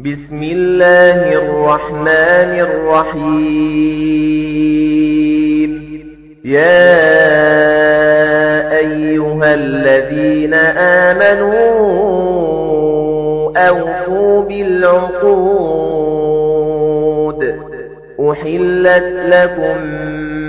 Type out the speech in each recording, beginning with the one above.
بسم الله الرحمن الرحيم. يا أيها الذين آمنوا أوفوا بالعقود. أحلت لكم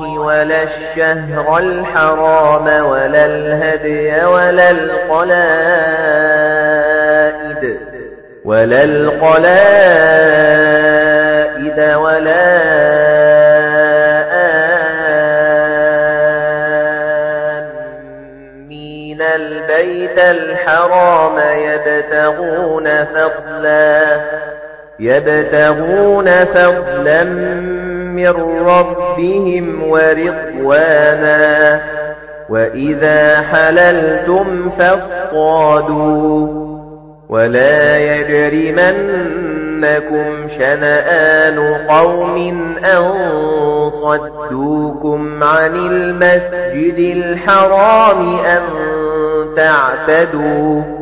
ولا الشهر الحرام ولا الهدي ولا القلائد ولا القلائد ولا آمين. البيت الحرام يبتغون فضلا يبتغون فضلا من ربهم ورضوانا وإذا حللتم فاصطادوا ولا يجرمنكم شنآن قوم أن صدوكم عن المسجد الحرام أن تعتدوا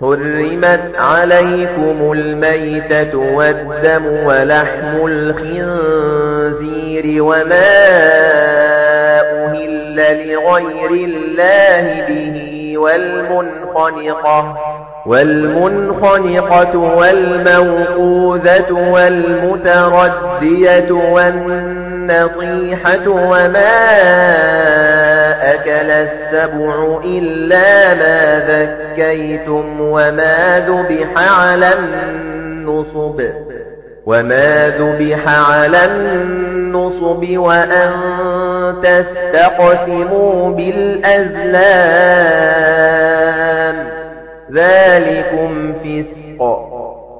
حرمت عليكم الميتة والدم ولحم الخنزير وما أهل لغير الله به والمنخنقة والمنخنقة والموقوذة والمتردية والنطيحة وما أكل السبع إلا ما ذكيتم وما ذبح على النصب وما ذبح على النصب وأن تستقسموا بالأزلام ذلكم فسق.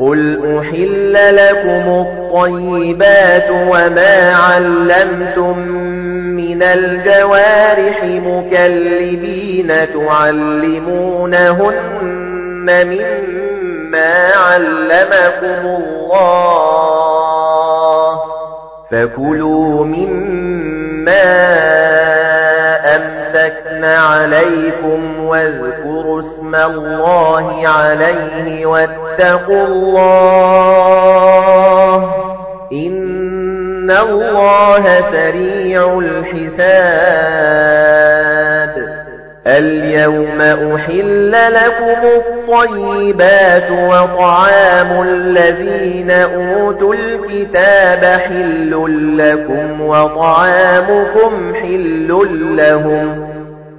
قل أحل لكم الطيبات وما علمتم من الجوارح مكلبين تعلمونهن مما علمكم الله فكلوا مما عليكم واذكروا اسم الله عليه واتقوا الله إن الله سريع الحساب. اليوم أحل لكم الطيبات وطعام الذين أوتوا الكتاب حل لكم وطعامكم حل لهم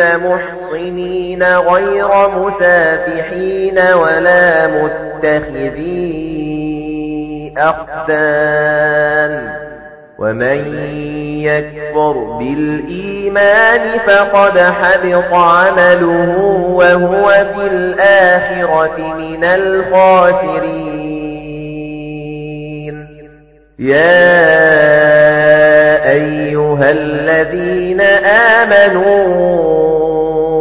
مُحْصِنِينَ غَيْرَ مُسَافِحِينَ وَلَا مُتَّخِذِي أَخْدَانٍ وَمَن يَكْفُرْ بِالْإِيمَانِ فَقَدْ حَبِطَ عَمَلُهُ وَهُوَ فِي الْآخِرَةِ مِنَ الْخَاسِرِينَ يَا أَيُّهَا الَّذِينَ آمَنُوا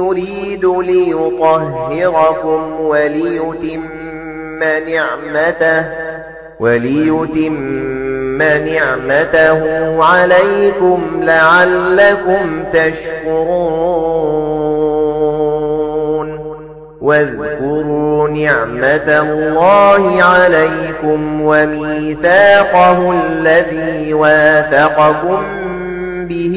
يُرِيدُ لِيُطَهِّرَكُمْ وَلِيُتِمَّ نِعْمَتَهُ وَلِيُتِمَّ نِعْمَتَهُ عَلَيْكُمْ لَعَلَّكُمْ تَشْكُرُونَ. وَاذْكُرُوا نِعْمَةَ اللَّهِ عَلَيْكُمْ وَمِيثَاقَهُ الَّذِي وَاثَقَكُم بِهِ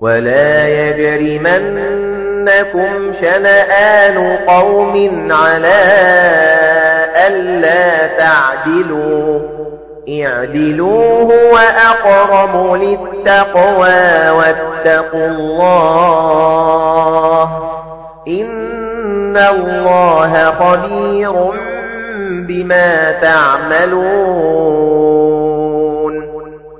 وَلَا يَجْرِمَنَّكُمْ شَنَآنُ قَوْمٍ عَلَىٰ أَلَّا تَعْدِلُوا اعْدِلُوا هُوَ أَقْرَبُ لِلتَّقْوَىٰ وَاتَّقُوا اللَّهَ إِنَّ اللَّهَ خَبِيرٌ بِمَا تَعْمَلُونَ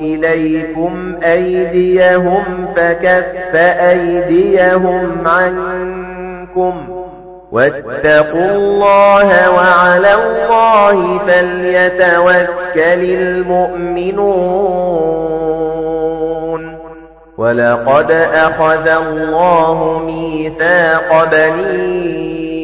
إِلَيْكُمْ أَيْدِيَهُمْ فَكَفَّ أَيْدِيَهُمْ عَنكُمْ وَاتَّقُوا اللَّهَ وَعَلَى اللَّهِ فَلْيَتَوَكَّلِ الْمُؤْمِنُونَ. وَلَقَدْ أَخَذَ اللَّهُ مِيثَاقَ بَنِي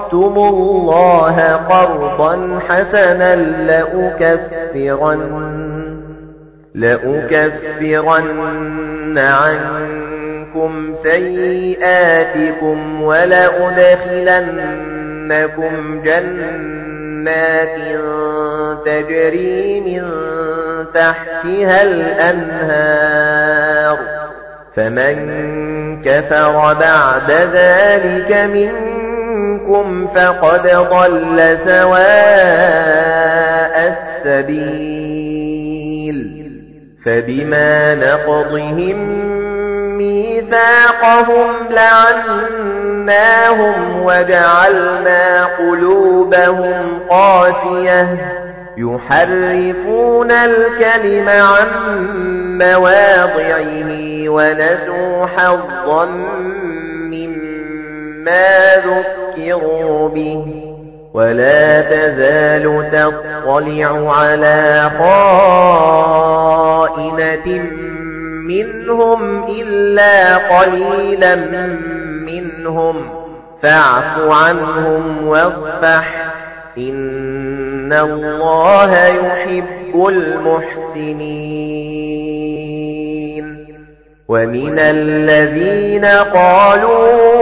الله قرضا حسنا لأكفرن لأكفرن عنكم سيئاتكم ولأدخلنكم جنات تجري من تحتها الأنهار. فمن كفر بعد ذلك منكم فقد ضل سواء السبيل فبما نقضهم ميثاقهم لعناهم وجعلنا قلوبهم قاسية يحرفون الكلم عن مواضعه ونسوا حظا مما ذكروا به ولا تزال تطلع على خائنة منهم إلا قليلا منهم فاعف عنهم واصفح إن الله يحب المحسنين ومن الذين قالوا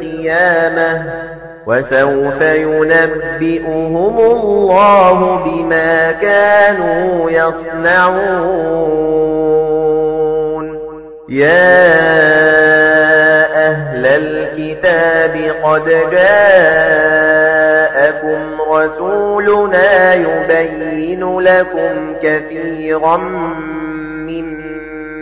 وسوف ينبئهم الله بما كانوا يصنعون. يا أهل الكتاب قد جاءكم رسولنا يبين لكم كثيرا مما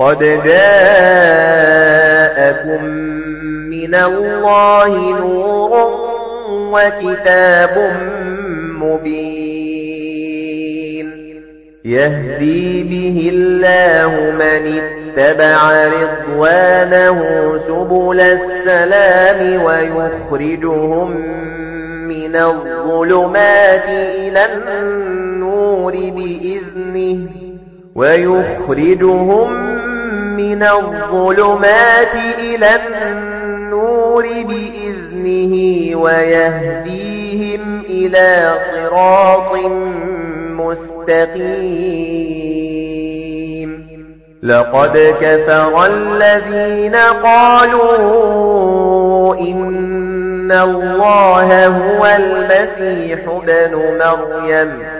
قد جاءكم من الله نور وكتاب مبين. يهدي به الله من اتبع رضوانه سبل السلام ويخرجهم من الظلمات إلى النور بإذنه ويخرجهم من الظلمات إلى النور بإذنه ويهديهم إلى صراط مستقيم. لقد كفر الذين قالوا إن الله هو المسيح بن مريم.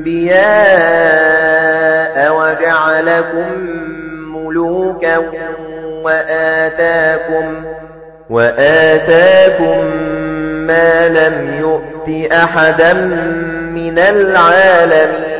أنبياء وجعلكم ملوكا وآتاكم وآتاكم ما لم يؤت أحدا من العالمين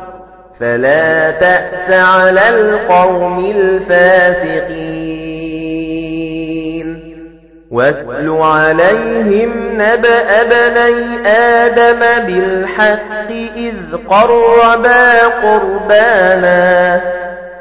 فلا تأس على القوم الفاسقين. واتل عليهم نبأ بني آدم بالحق إذ قربا قربانا.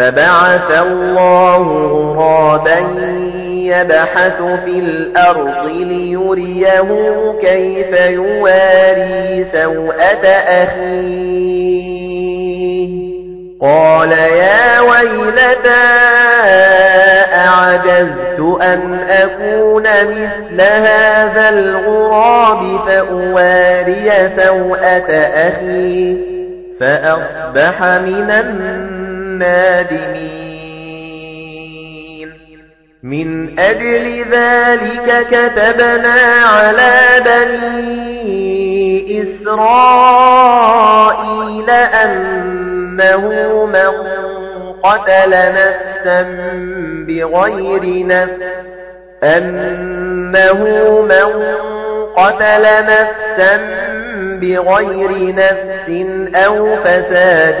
فبعث الله غرابا يبحث في الأرض ليريه كيف يواري سوءة أخيه. قال يا ويلتى أعجزت أن أكون مثل هذا الغراب فأواري سوءة أخي فأصبح من النادمين. من أجل ذلك كتبنا على بني إسرائيل أنه من قتل نفسا بغير نفس أنه من قتل نفسا بغير نفس أو فساد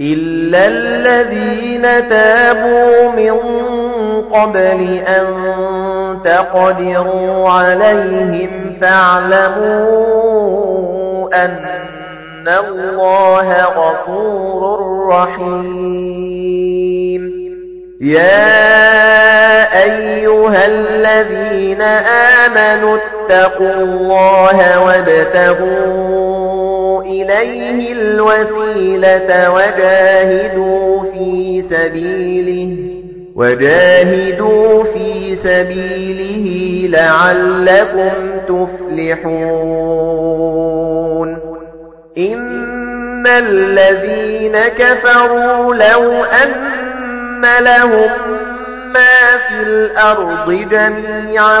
إِلَّا الَّذِينَ تَابُوا مِن قبل أن تقدروا عليهم فاعلموا أن الله غفور رحيم يا أيها الذين آمنوا اتقوا الله وابتغوا إليه الوسيلة وجاهدوا في سبيله وجاهدوا في سبيله لعلكم تفلحون. إن الذين كفروا لو أن لهم ما في الأرض جميعا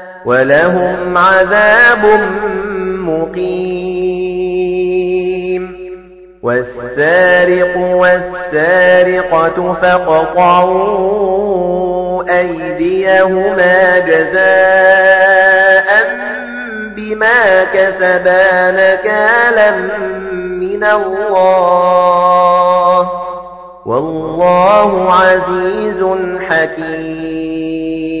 ولهم عذاب مقيم. والسارق والسارقة فاقطعوا أيديهما جزاء بما كسبا نكالا من الله. والله عزيز حكيم.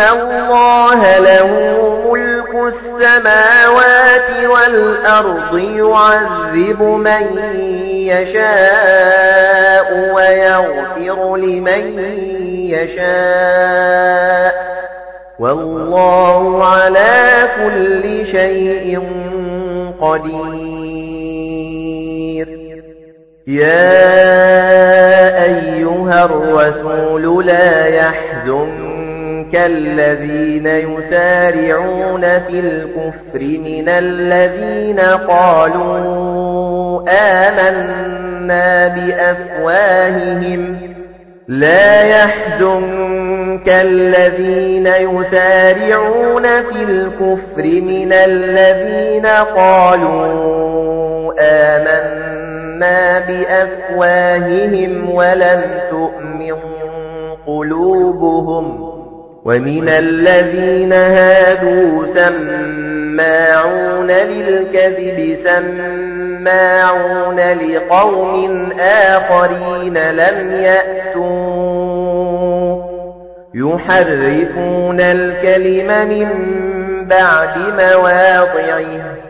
اللَّهَ لَهُ مُلْكُ السَّمَاوَاتِ وَالْأَرْضِ يُعَذِّبُ مَن يَشَاءُ وَيَغْفِرُ لِمَن يَشَاءُ وَاللَّهُ عَلَى كُلِّ شَيْءٍ قَدِيرٌ يَا أَيُّهَا الرَّسُولُ لَا يَحْزُنكَ كالذين يسارعون في الكفر من الذين قالوا آمنا بأفواههم لا يحزنك الذين يسارعون في الكفر من الذين قالوا آمنا بأفواههم ولم تؤمن قلوبهم وَمِنَ الَّذِينَ هَادُوا سَمَّاعُونَ لِلْكَذِبِ سَمَّاعُونَ لِقَوْمٍ آخَرِينَ لَمْ يَأْتُوا. يُحَرِّفُونَ الْكَلِمَ مِنْ بَعْدِ مَوَاضِعِهِ.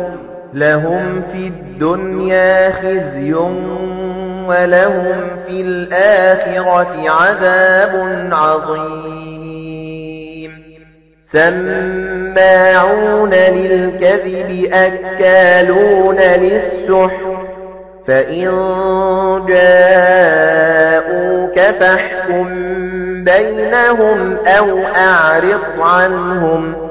لَهُمْ فِي الدُّنْيَا خِزْيٌ وَلَهُمْ فِي الْآخِرَةِ عَذَابٌ عَظِيمٌ. سَمَّاعُونَ لِلْكَذِبِ أَكَّالُونَ لِلسُّحْتِ فَإِن جَاءُوكَ فَاحْكُم بَيْنَهُمْ أَوْ أَعْرِضْ عَنْهُمْ.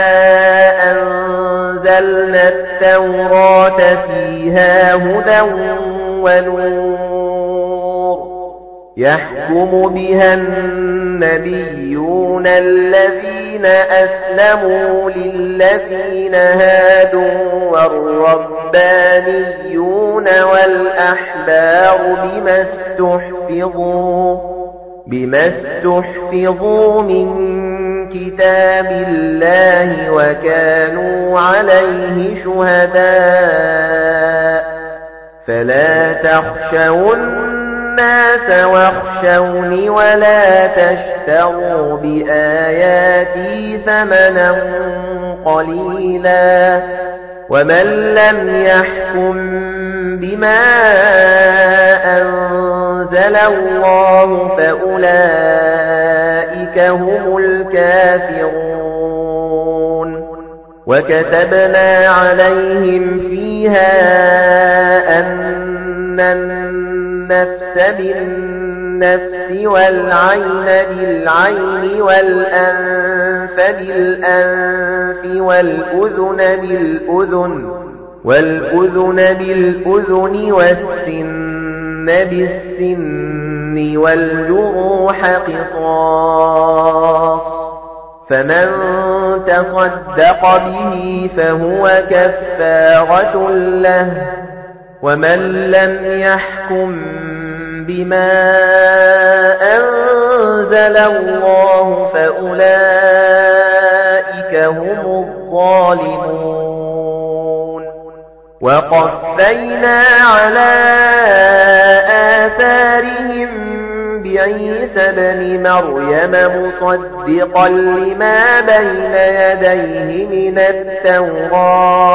أَنزَلْنَا التَّوْرَاةَ فِيهَا هُدًى وَنُورٌ يَحْكُمُ بِهَا النَّبِيُّونَ الَّذِينَ أَسْلَمُوا لِلَّذِينَ هَادُوا وَالرَّبَّانِيُّونَ وَالْأَحْبَارُ بِمَا اسْتُحْفِظُوا بِمَا اسْتُحْفِظُوا مِنْ كِتَابِ اللَّهِ وَكَانُوا عَلَيْهِ شُهَدَاءَ فَلَا تَخْشَوُا النَّاسَ وَاخْشَوْنِ وَلَا تَشْتَرُوا بِآيَاتِي ثَمَنًا قَلِيلًا وَمَن لَّمْ يَحْكُم بِمَا أَنزَلَ اللَّهُ فَأُولَئِكَ هُمُ الْكَافِرُونَ وَكَتَبْنَا عَلَيْهِمْ فِيهَا أَنَّ النَّفْسَ بِالنَّفْسِ وَالْعَيْنَ بِالْعَيْنِ وَالْأَنفَ بِالْأَنفِ وَالْأُذُنَ بِالْأُذُنِ وَالْأُذُنَ بِالْأُذُنِ وَالسِّنَّ بِالسِّنِّ وَالْجُرُوحَ قِصَاصٌ فمن تصدق به فهو كفارة له ومن لم يحكم بما أنزل الله فأولئك هم الظالمون وقفينا على آثارهم بعيسى بن مريم مصدقا لما بين يديه من التوراة.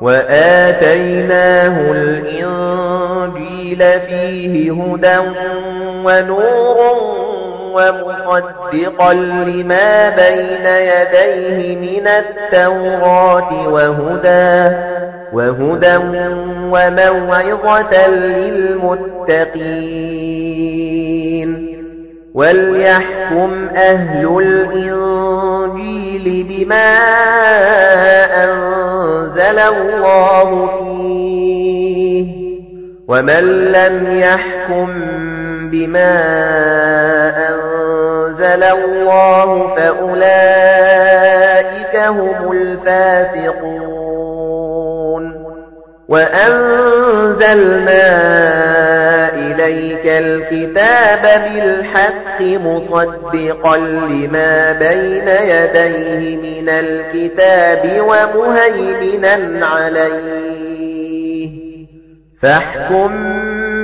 وآتيناه الإنجيل فيه هدى ونور ومصدقا لما بين يديه من التوراة وهدى وهدى وموعظة للمتقين. وليحكم أهل الإنجيل بما أنزل الله فيه. ومن لم يحكم بما أنزل الله فأولئك هم الفاسقون. وأنزلنا إليك الكتاب بالحق مصدقا لما بين يديه من الكتاب ومهيمنا عليه. فاحكم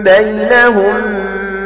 بينهم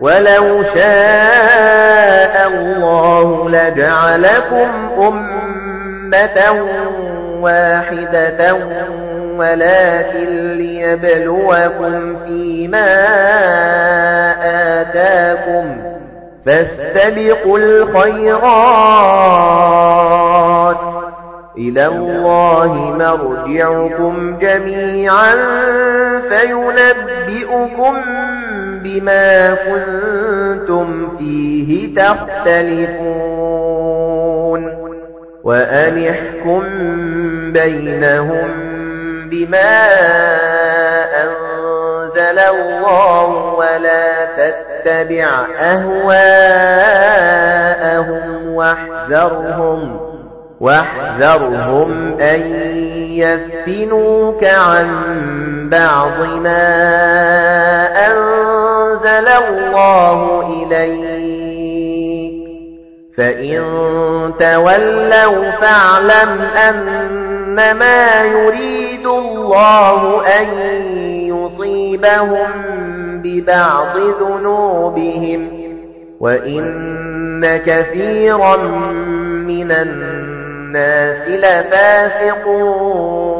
ولو شاء الله لجعلكم أمة واحدة ولكن ليبلوكم فيما آتاكم فاستبقوا الخيرات. إلى الله مرجعكم جميعا فينبئكم بما كنتم فيه تختلفون وأن احكم بينهم بما أنزل الله ولا تتبع أهواءهم واحذرهم واحذرهم أن يفتنوك عن بعض ما أنزل الله إليك. فإن تولوا فاعلم أنما يريد الله أن يصيبهم ببعض ذنوبهم وإن كثيرا من الناس لفاسقون.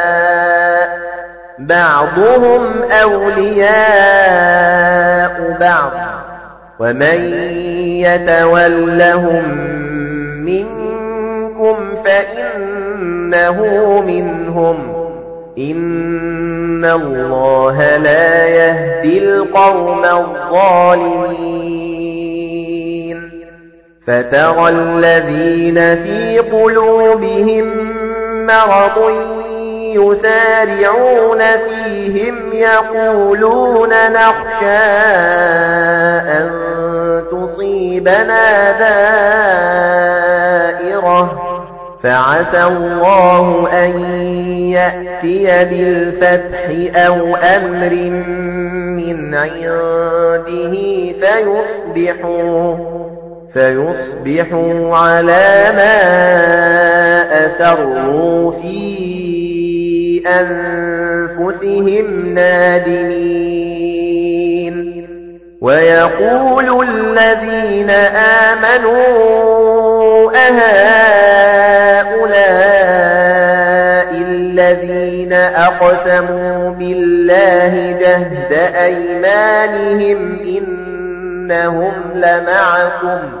بعضهم أولياء بعض ومن يتولهم منكم فإنه منهم. إِنَّ اللَّهَ لَا يَهْدِي الْقَوْمَ الظَّالِمِينَ. فَتَرَى الَّذِينَ فِي قُلُوبِهِم مَّرَضٌ يُسَارِعُونَ فِيهِمْ يَقُولُونَ نَخْشَىٰ أَن تُصِيبَنَا دَائِرَةٌ. فَعَسَى اللَّهُ أَن يَأْتِيَ بِالْفَتْحِ أَوْ أَمْرٍ مِّنْ عِندِهِ فَيُصْبِحُوا. فَيُصْبِحُوا عَلَى مَا أسروا في أنفسهم نادمين. ويقول الذين آمنوا أهؤلاء الذين أقسموا بالله جهد أيمانهم إنهم لمعكم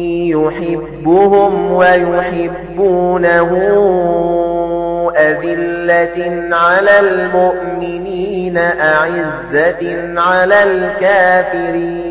يحبهم ويحبونه أذلة على المؤمنين أعزة على الكافرين.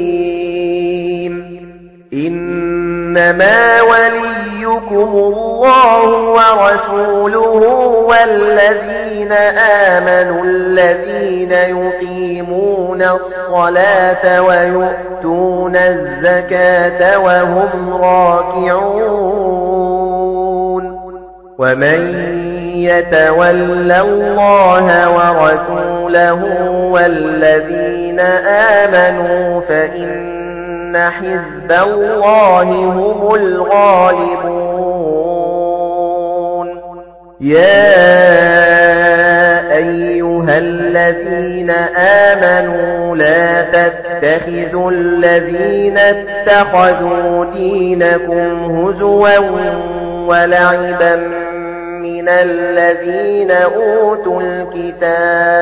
إنما وليكم الله ورسوله والذين آمنوا الذين يقيمون الصلاة ويؤتون الزكاة وهم راكعون ومن يتول الله ورسوله والذين آمنوا فإن حزب الله هم الغالبون يا أيها الذين آمنوا لا تتخذوا الذين اتخذوا دينكم هزوا ولعبا من الذين أوتوا الكتاب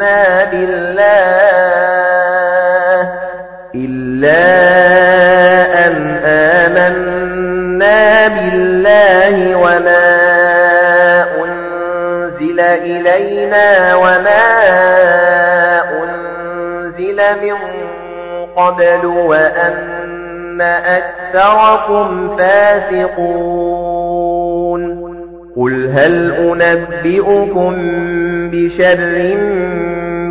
آمنا بالله إلا أن آمنا بالله وما أنزل إلينا وما أنزل من قبل وأن أكثركم فاسقون. قُلْ هَلْ أُنَبِّئُكُم بِشَرٍّ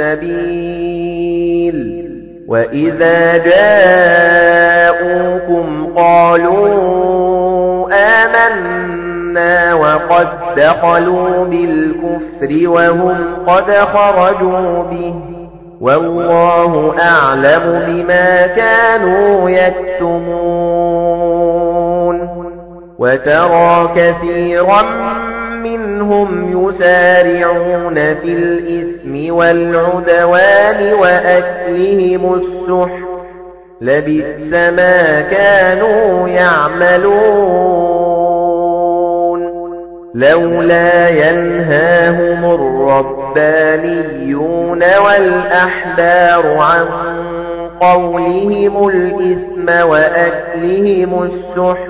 السَّبِيلِ وَإِذَا جَاءُوكُمْ قَالُوا آمَنَّا وَقَدْ دَخَلُوا بِالْكُفْرِ وَهُمْ قَدْ خَرَجُوا بِهِ. وَاللَّهُ أَعْلَمُ بِمَا كَانُوا يَكْتُمُونَ. وترى كثيرا منهم يسارعون في الإثم والعدوان وأكلهم السحر لبئس ما كانوا يعملون لولا ينهاهم الربانيون والأحبار عن قولهم الإثم وأكلهم السحر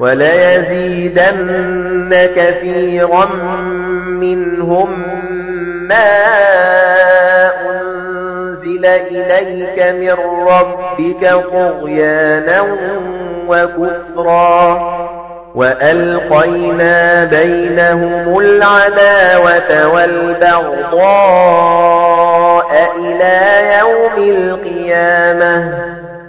وليزيدن كثيرا منهم ما أنزل إليك من ربك طغيانا وكفرا وألقينا بينهم العداوة والبغضاء إلى يوم القيامة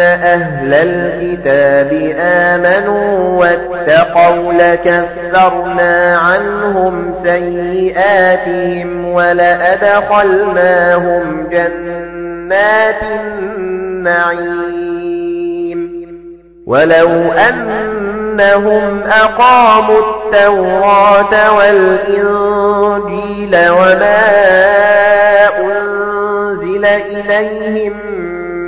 أهل الكتاب آمنوا واتقوا لكفرنا عنهم سيئاتهم ولأدخلناهم جنات النعيم. ولو أنهم أقاموا التوراة والإنجيل وما أنزل إليهم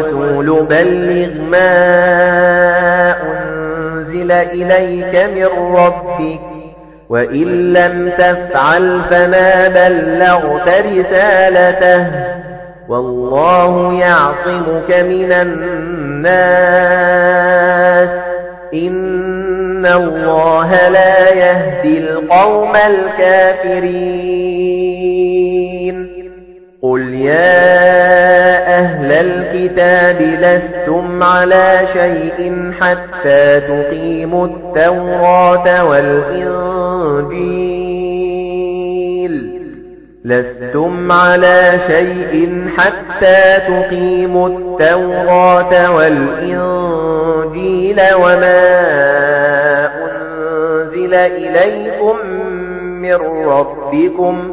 الرسول بلغ ما أنزل إليك من ربك وإن لم تفعل فما بلغت رسالته والله يعصمك من الناس. إن الله لا يهدي القوم الكافرين. قل يا أهل الكتاب لستم على شيء حتى تقيموا التوراة والإنجيل لستم على شيء حتى تقيموا التوراة والإنجيل وما أنزل إليكم من ربكم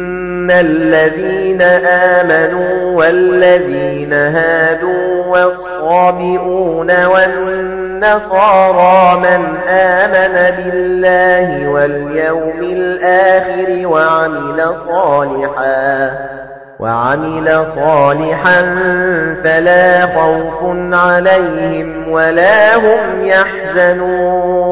الذين آمنوا والذين هادوا والصابئون والنصارى النصارى من آمن بالله واليوم الآخر وعمل صالحا وعمل صالحا فلا خوف عليهم ولا هم يحزنون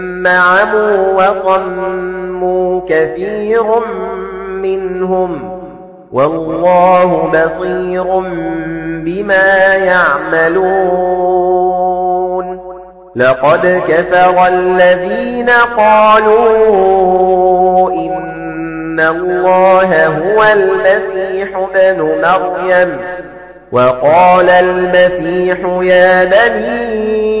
عَمُوا وَصَمُّوا كَثِيرٌ مِنْهُمْ وَاللَّهُ بَصِيرٌ بِمَا يَعْمَلُونَ. لَقَدْ كَفَرَ الَّذِينَ قَالُوا إِنَّ اللَّهَ هُوَ الْمَسِيحُ ابْنُ مَرْيَمَ وَقَالَ الْمَسِيحُ يَا بَنِي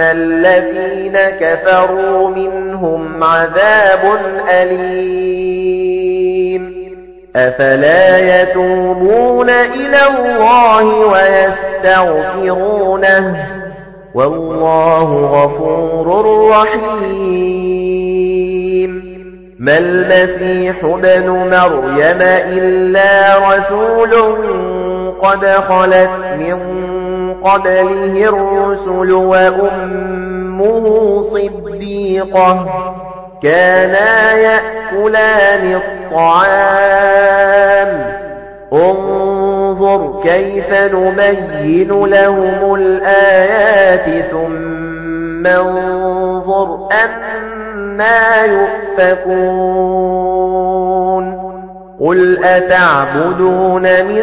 الَّذِينَ كَفَرُوا مِنْهُمْ عَذَابٌ أَلِيمٌ أَفَلَا يَتُوبُونَ إِلَى اللَّهِ وَيَسْتَغْفِرُونَهُ وَاللَّهُ غَفُورٌ رَّحِيمٌ مَا الْمَسِيحُ ابْنُ مَرْيَمَ إِلَّا رَسُولٌ قَدْ خَلَتْ مِن قَبْلِهِ الرُّسُلُ وَأُمُّهُ صِدِّيقَةٌ كَانَا يَأْكُلَانِ الطَّعَامَ. انظُرْ كَيْفَ نُبَيِّنُ لَهُمُ الْآيَاتِ ثُمَّ انظُرْ أَنَّى يُؤْفَكُونَ. قُلْ أَتَعْبُدُونَ مِن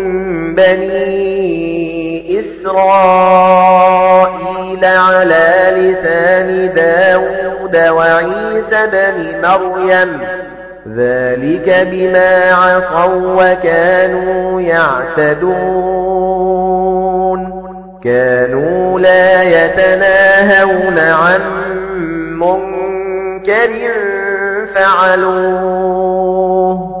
بَنِي إِسْرَائِيلَ عَلَى لِسَانِ دَاوُودَ وَعِيسَى بْنِ مَرْيَمَ. ذَلِكَ بِمَا عَصَوا وَكَانُوا يَعْتَدُونَ. كَانُوا لَا يَتَنَاهَوْنَ عَن مُنكَرٍ فَعَلُوهُ.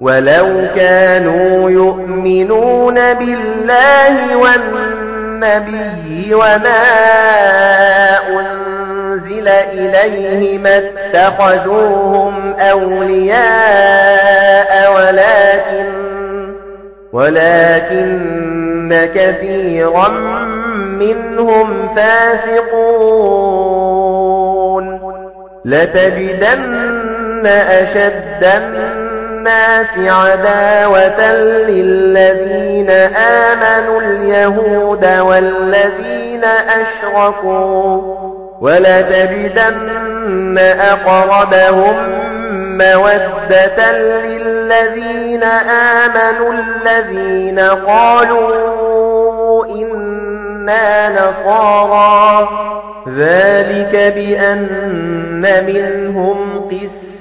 وَلَوْ كَانُوا يُؤْمِنُونَ بِاللَّهِ وَالنَّبِيِّ وَمَا أُنزِلَ إِلَيْهِ مَا اتَّخَذُوهُمْ أَوْلِيَاءَ وَلَكِنَّ ولكن كثيرا منهم فاسقون لتجدن أشد الناس عداوة للذين آمنوا اليهود والذين أشركوا ولتجدن أقربهم مودة للذين آمنوا الذين قالوا إنا نصارى. ذلك بأن منهم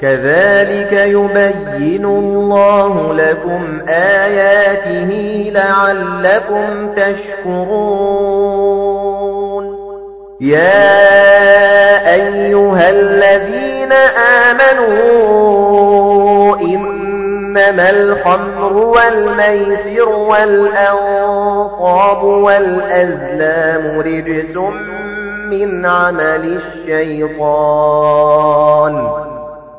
كذلك يبين الله لكم آياته لعلكم تشكرون. يا أيها الذين آمنوا إنما الخمر والميسر والأنصاب والأزلام رجس من عمل الشيطان.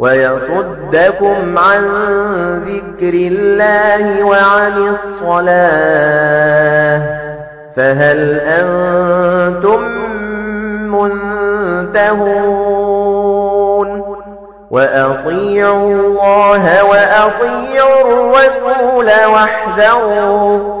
ويصدكم عن ذكر الله وعن الصلاة. فهل أنتم منتهون؟ وأطيعوا الله وأطيعوا الرسول واحذروا.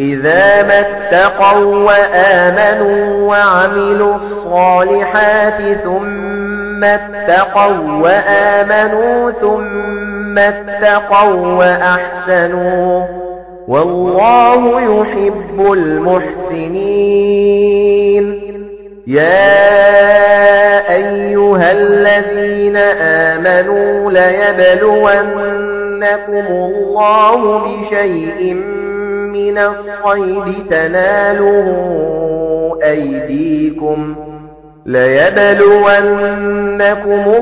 إذا ما اتقوا وآمنوا وعملوا الصالحات ثم اتقوا وآمنوا ثم اتقوا وأحسنوا والله يحب المحسنين يا أيها الذين آمنوا ليبلونكم الله بشيء من الصيد تناله أيديكم ليبلونكم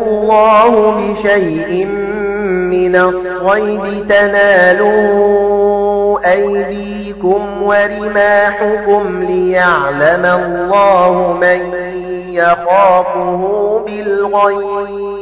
الله بشيء من الصيد تناله أيديكم ورماحكم ليعلم الله من يخافه بالغيب.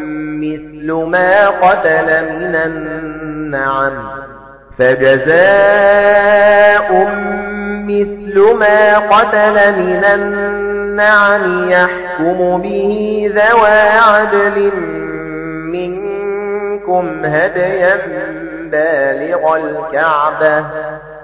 مثل ما قتل من النعم فجزاء مثل ما قتل من النعم يحكم به ذوى عدل منكم هديا بالغ الكعبة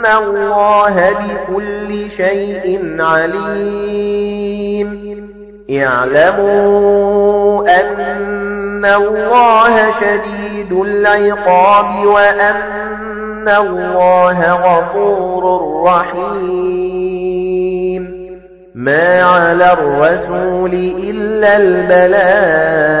إِنَّ اللَّهَ بِكُلِّ شَيْءٍ عَلِيمٌ اعلموا أن الله شديد العقاب وأن الله غفور رحيم ما على الرسول إلا البلاغ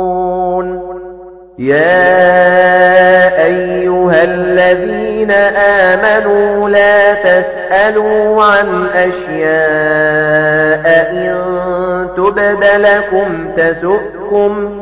يا أيها الذين آمنوا لا تسألوا عن أشياء إن تبد لكم تسؤكم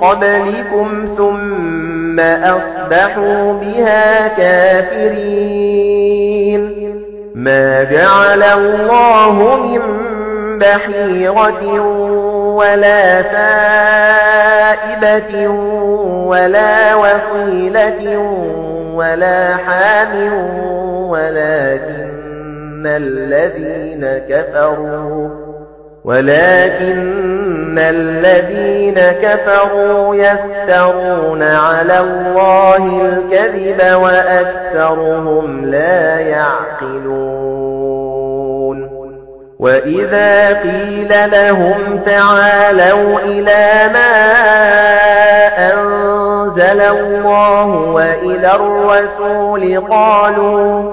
قبلكم ثم أصبحوا بها كافرين. ما جعل الله من بحيرة ولا سائبة ولا وصيلة ولا حام ولكن الذين كفروا ولكن الذين كفروا يفترون على الله الكذب وأكثرهم لا يعقلون. وإذا قيل لهم تعالوا إلى ما أنزل الله وإلى الرسول قالوا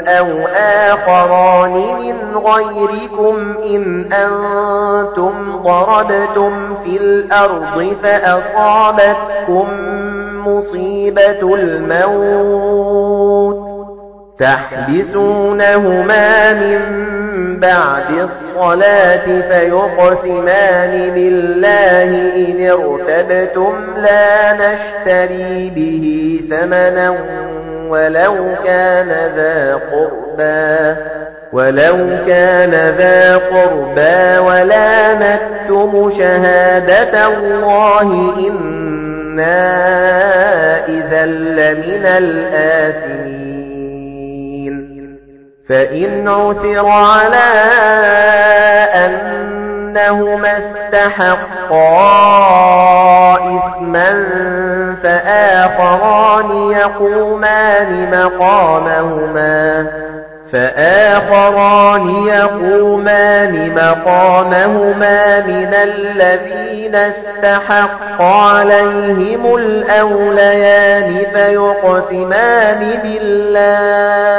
أو آخران من غيركم إن أنتم ضربتم في الأرض فأصابتكم مصيبة الموت تحبسونهما من بعد الصلاة فيقسمان بالله إن ارتبتم لا نشتري به ثمنا ولو كان ذا قربا ولو كان ذا قربا ولا نكتم شهادة الله إنا إذا لمن الآثمين. فإن عثر على أنهما استحقا إثما فآخران يقومان مقامهما. فآخران يقومان مقامهما من الذين استحق عليهم الأوليان فيقسمان بالله.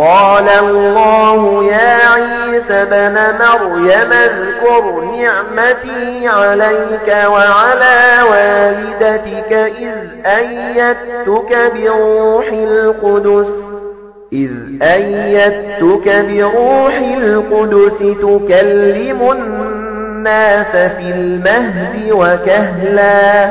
قال الله يا عيسى بن مريم اذكر نعمتي عليك وعلى والدتك إذ أيدتك بروح القدس إذ أيدتك بروح القدس تكلم الناس في المهد وكهلا.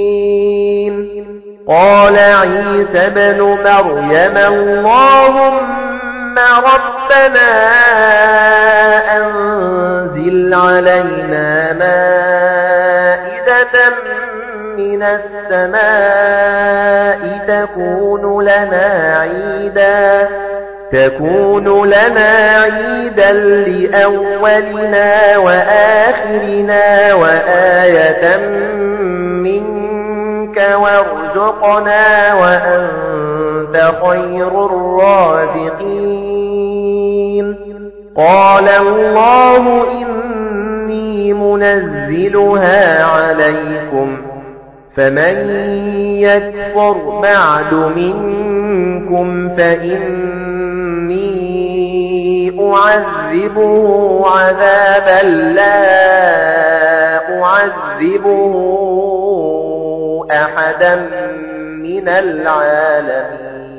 قال عيسى بن مريم اللهم ربنا أنزل علينا مائدة من السماء تكون لنا عيدا تكون لنا عيدا لأولنا وآخرنا وآية منك منك وارزقنا وأنت خير الرازقين. قال الله إني منزلها عليكم فمن يكفر بعد منكم فإني أعذبه عذابا لا أعذبه أحدا من العالمين.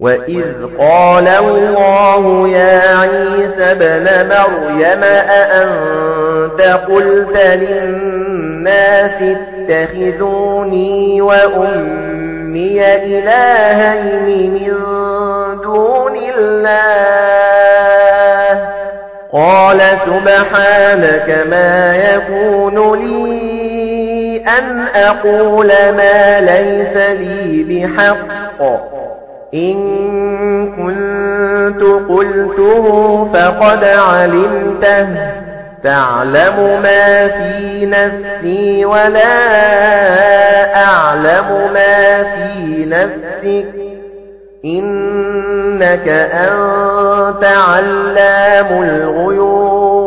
وإذ قال الله يا عيسى بن مريم أأنت قلت للناس اتخذوني وأمي إلهين من دون الله؟ قال سبحانك ما يكون لي أن أقول ما ليس لي بحق. إن كنت قلته فقد علمته. تعلم ما في نفسي ولا أعلم ما في نفسك. إنك أنت علام الغيوب.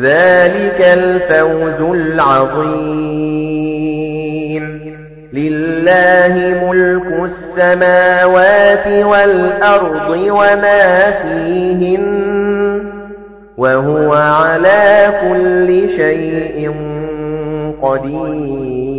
ذَلِكَ الْفَوْزُ الْعَظِيمُ. لِلَّهِ مُلْكُ السَّمَاوَاتِ وَالْأَرْضِ وَمَا فِيهِنَّ وَهُوَ عَلَى كُلِّ شَيْءٍ قَدِيرٌ.